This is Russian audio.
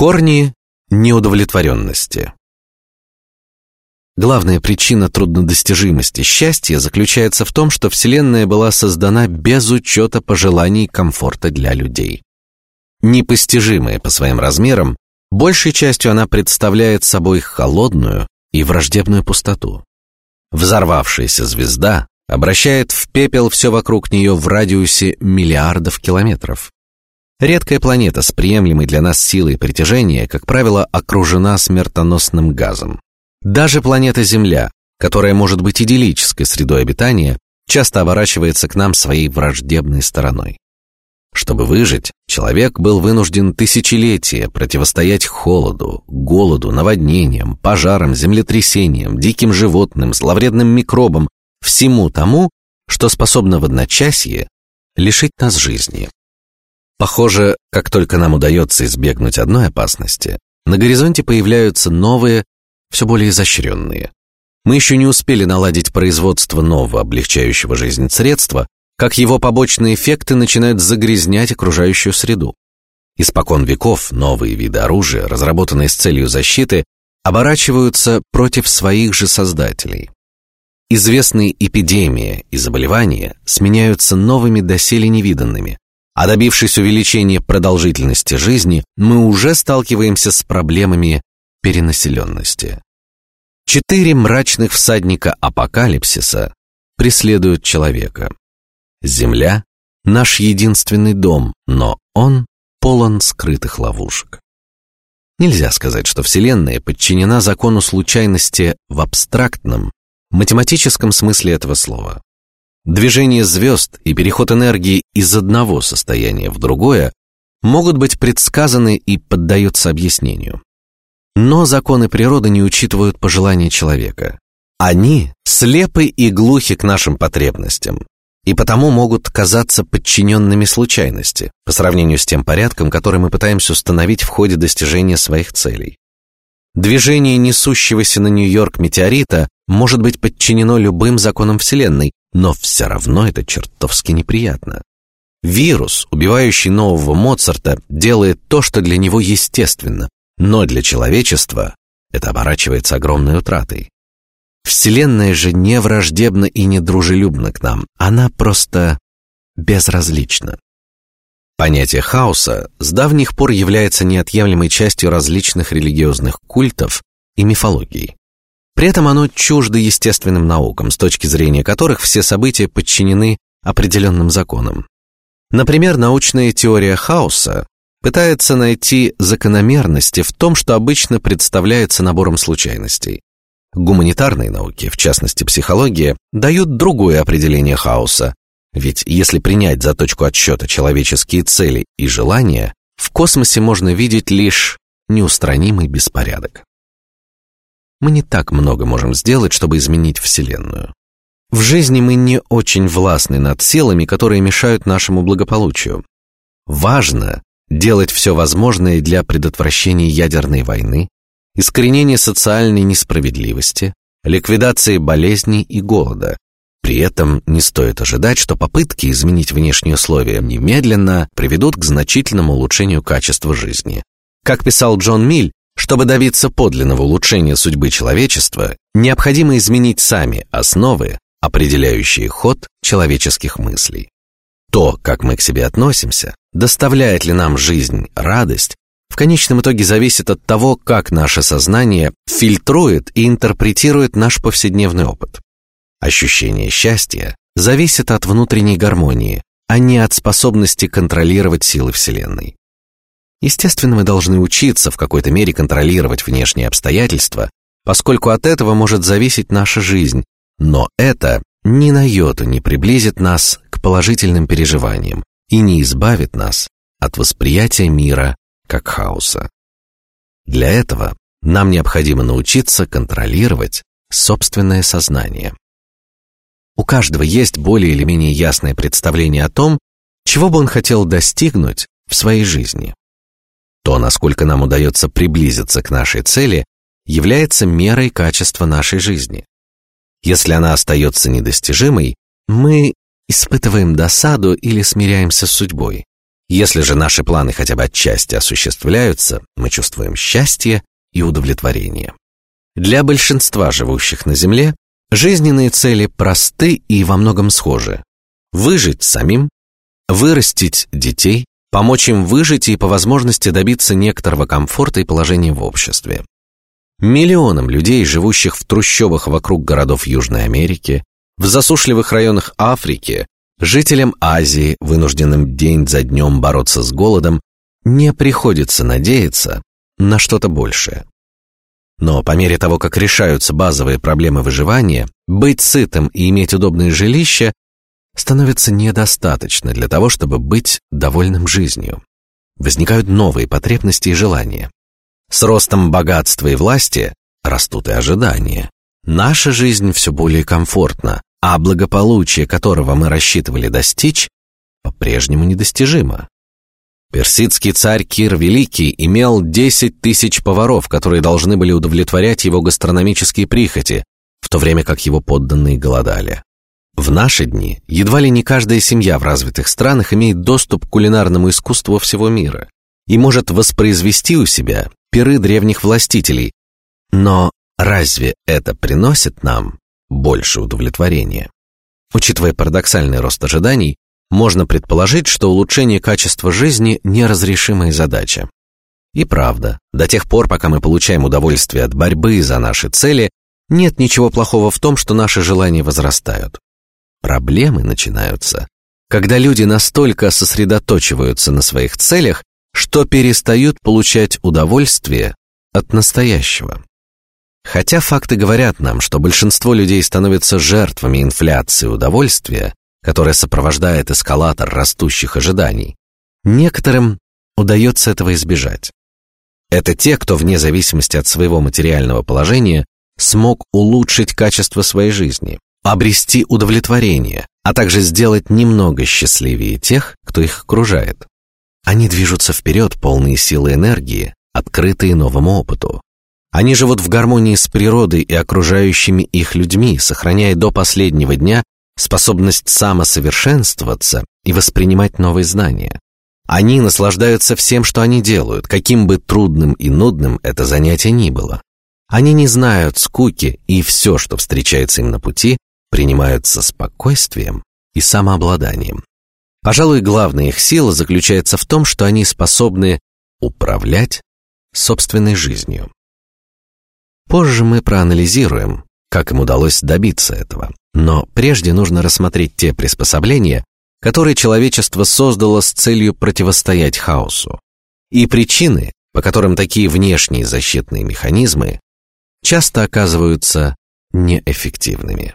Корни неудовлетворенности. Главная причина труднодостижимости счастья заключается в том, что Вселенная была создана без учета пожеланий комфорта для людей. Непостижимая по своим размерам, большей частью она представляет собой холодную и враждебную пустоту. Взорвавшаяся звезда обращает в пепел все вокруг нее в радиусе миллиардов километров. Редкая планета с приемлемой для нас силой притяжения, как правило, окружена смертоносным газом. Даже планета Земля, которая может быть идиллической средой обитания, часто оборачивается к нам своей враждебной стороной. Чтобы выжить, человек был вынужден тысячелетия противостоять холоду, голоду, наводнениям, пожарам, землетрясениям, диким животным, зловредным микробам, всему тому, что способно в одночасье лишить нас жизни. Похоже, как только нам удается избегнуть одной опасности, на горизонте появляются новые, все более изощренные. Мы еще не успели наладить производство нового облегчающего жизнь средства, как его побочные эффекты начинают загрязнять окружающую среду. Испокон веков новые виды оружия, разработанные с целью защиты, оборачиваются против своих же создателей. Известные эпидемии и заболевания сменяются новыми доселе невиданными, а добившись увеличения продолжительности жизни, мы уже сталкиваемся с проблемами перенаселенности. Четыре мрачных всадника апокалипсиса преследуют человека. Земля — наш единственный дом, но он полон скрытых ловушек. Нельзя сказать, что Вселенная подчинена закону случайности в абстрактном, математическом смысле этого слова. Движение звезд и переход энергии из одного состояния в другое могут быть предсказаны и поддаются объяснению. Но законы природы не учитывают пожелания человека. Они слепы и глухи к нашим потребностям, и потому могут казаться подчиненными случайности по сравнению с тем порядком, который мы пытаемся установить в ходе достижения своих целей. Движение несущегося на Нью-Йорк метеорита может быть подчинено любым законам Вселенной, но все равно это чертовски неприятно. Вирус, убивающий нового Моцарта, делает то, что для него естественно, но для человечества это оборачивается огромной утратой. Вселенная же не враждебна и не дружелюбна к нам, она просто безразлична. Понятие хаоса с давних пор является неотъемлемой частью различных религиозных культов и мифологий. При этом оно чуждо естественным наукам, с точки зрения которых все события подчинены определенным законам. Например, научная теория хаоса пытается найти закономерности в том, что обычно представляется набором случайностей. Гуманитарные науки, в частности психология, дают другое определение хаоса. Ведь если принять за точку отсчета человеческие цели и желания, в космосе можно видеть лишь неустранимый беспорядок. Мы не так много можем сделать, чтобы изменить Вселенную. В жизни мы не очень властны над силами, которые мешают нашему благополучию. Важно делать все возможное для предотвращения ядерной войны, искоренения социальной несправедливости, ликвидации болезней и голода. При этом не стоит ожидать, что попытки изменить внешние условия немедленно приведут к значительному улучшению качества жизни. Как писал Джон Миль, чтобы добиться подлинного улучшения судьбы человечества, необходимо изменить сами основы, определяющие ход человеческих мыслей. То, как мы к себе относимся, доставляет ли нам жизнь радость, в конечном итоге зависит от того, как наше сознание фильтрует и интерпретирует наш повседневный опыт. Ощущение счастья зависит от внутренней гармонии, а не от способности контролировать силы Вселенной. Естественно, мы должны учиться в какой-то мере контролировать внешние обстоятельства, поскольку от этого может зависеть наша жизнь, но это ни на йоту не приблизит нас к положительным переживаниям и не избавит нас от восприятия мира как хаоса. Для этого нам необходимо научиться контролировать собственное сознание. У каждого есть более или менее ясное представление о том, чего бы он хотел достигнуть в своей жизни. То, насколько нам удается приблизиться к нашей цели, является мерой качества нашей жизни. Если она остается недостижимой, мы испытываем досаду или смиряемся с судьбой. Если же наши планы хотя бы отчасти осуществляются, мы чувствуем счастье и удовлетворение. Для большинства живущих на Земле жизненные цели просты и во многом схожи: выжить самим, вырастить детей, помочь им выжить и по возможности добиться некоторого комфорта и положения в обществе. Миллионам людей, живущих в трущобах вокруг городов Южной Америки, в засушливых районах Африки, Жителям Азии, вынужденным день за днем бороться с голодом, не приходится надеяться на что-то большее. Но по мере того, как решаются базовые проблемы выживания, быть сытым и иметь удобное жилище становится недостаточно для того, чтобы быть довольным жизнью. Возникают новые потребности и желания. С ростом богатства и власти растут и ожидания. Наша жизнь все более комфортна, а благополучие, которого мы рассчитывали достичь, по-прежнему недостижимо. Персидский царь Кир Великий имел десять тысяч поваров, которые должны были удовлетворять его гастрономические прихоти, в то время как его подданные голодали. В наши дни едва ли не каждая семья в развитых странах имеет доступ к кулинарному искусству всего мира и может воспроизвести у себя пиры древних властителей. Но разве это приносит нам больше удовлетворения. Учитывая парадоксальный рост ожиданий, можно предположить, что улучшение качества жизни неразрешимая задача. И правда, до тех пор, пока мы получаем удовольствие от борьбы за наши цели, нет ничего плохого в том, что наши желания возрастают. Проблемы начинаются, когда люди настолько сосредоточиваются на своих целях, что перестают получать удовольствие от настоящего. Хотя факты говорят нам, что большинство людей становятся жертвами инфляции удовольствия, которая сопровождает эскалатор растущих ожиданий, некоторым удается этого избежать. Это те, кто вне зависимости от своего материального положения смог улучшить качество своей жизни, обрести удовлетворение, а также сделать немного счастливее тех, кто их окружает. Они движутся вперед, полные силы энергии, открытые новому опыту. Они живут в гармонии с природой и окружающими их людьми, сохраняя до последнего дня способность самосовершенствоваться и воспринимать новые знания. Они наслаждаются всем, что они делают, каким бы трудным и нудным это занятие ни было. Они не знают скуки, и все, что встречается им на пути, принимают со спокойствием и самообладанием. Пожалуй, главная их сила заключается в том, что они способны управлять собственной жизнью. Позже мы проанализируем, как им удалось добиться этого. Но прежде нужно рассмотреть те приспособления, которые человечество создало с целью противостоять хаосу, и причины, по которым такие внешние защитные механизмы часто оказываются неэффективными.